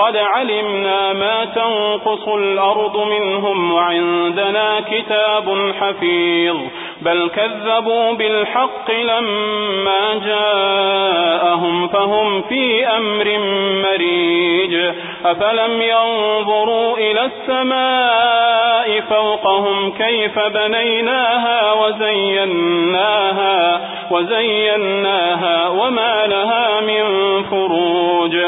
قد علمنا ما تنقص الأرض منهم وعندنا كتاب حفيظ. بل كذبوا بالحق لما جاءهم فهم في أمر مريج. أفلم ينظروا إلى السماء فوقهم كيف بنيناها وزيناها وزيناها وما لها من فروج.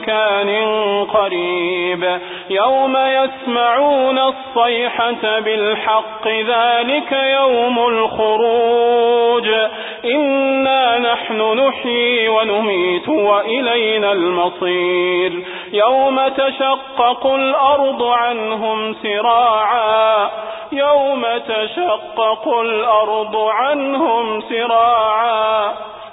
مكان قريب. يوم يسمعون الصيحة بالحق ذلك يوم الخروج. إنا نحن نحيي ونميت وإلينا المصير. يوم تشقق الأرض عنهم سراعا. يوم تشقق الأرض عنهم سراعا.